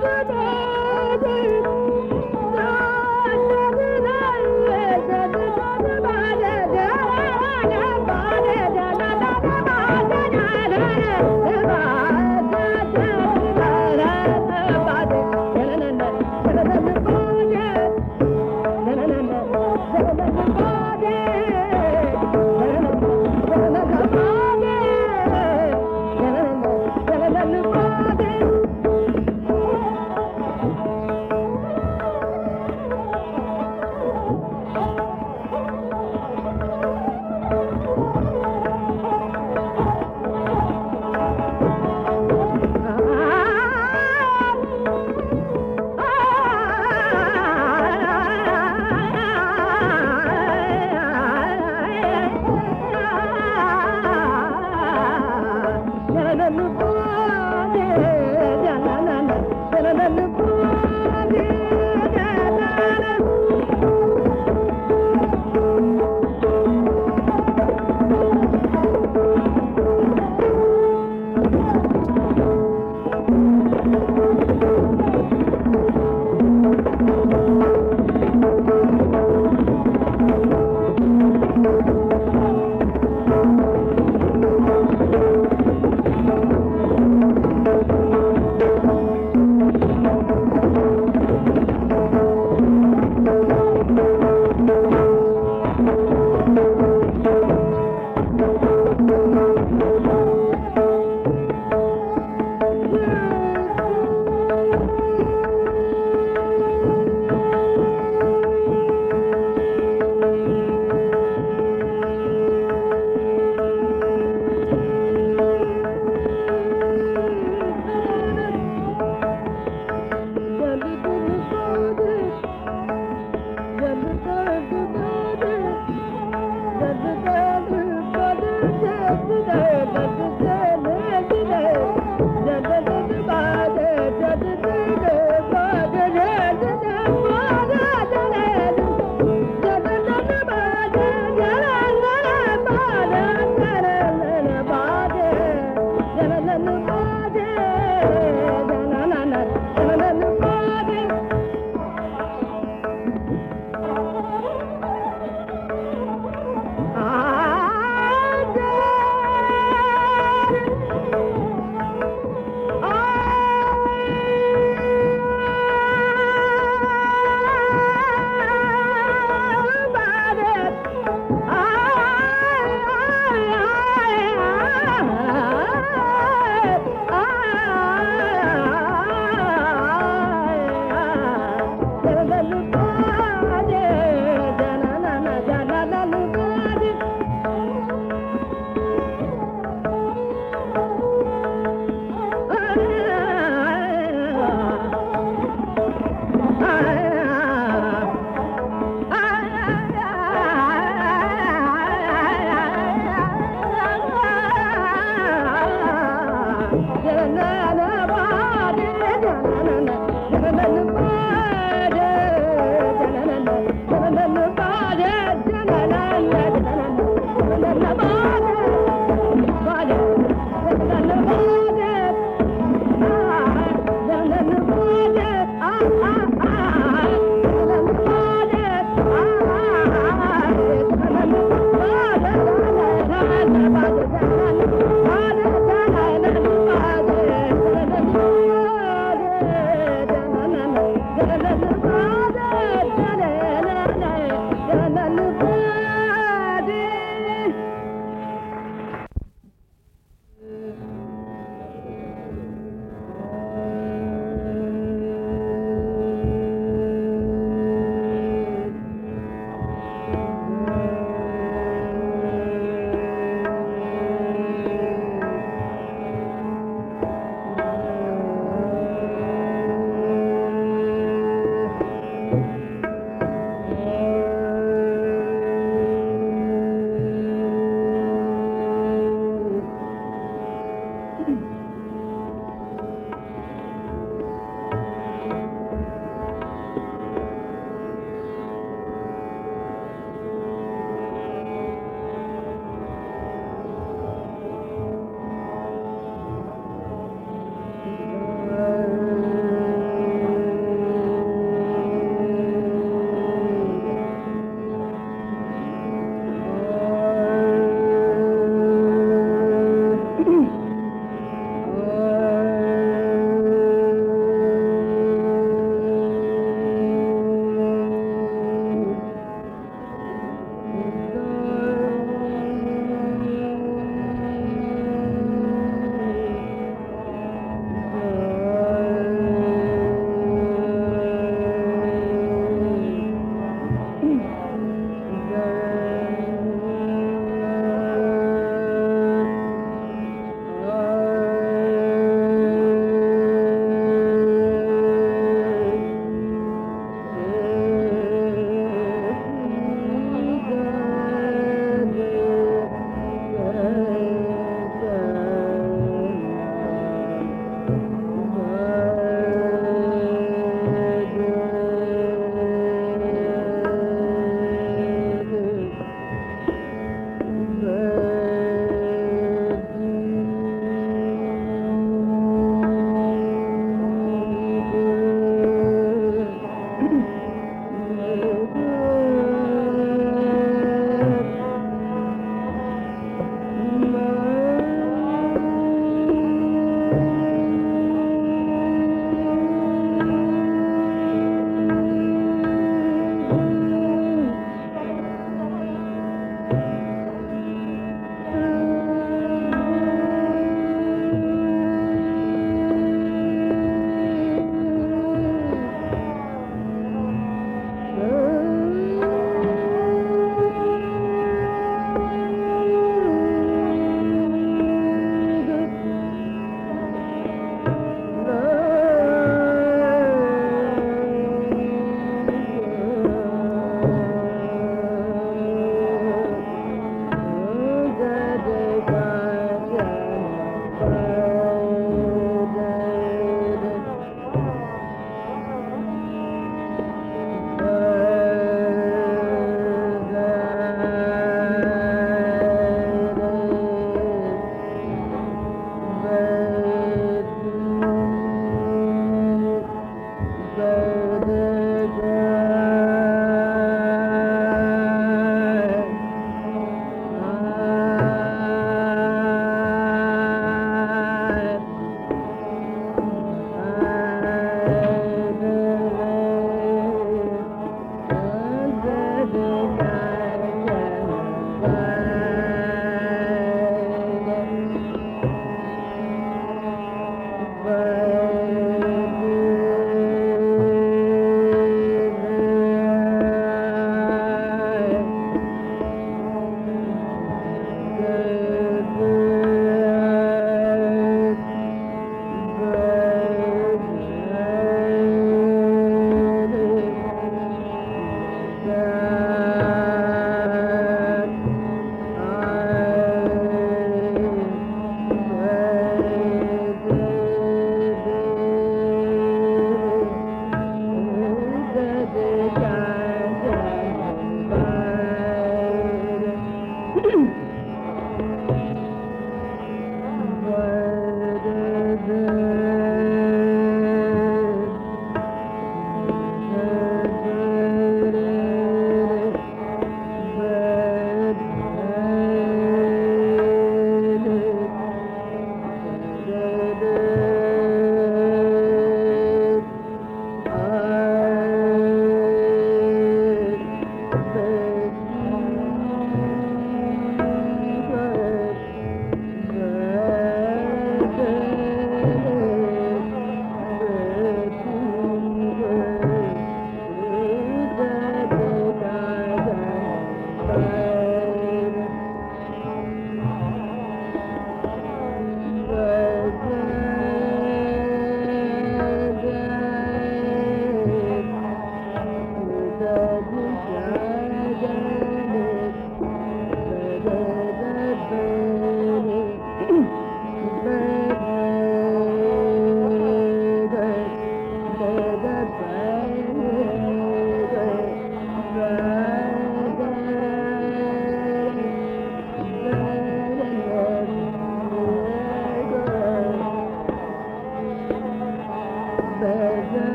不走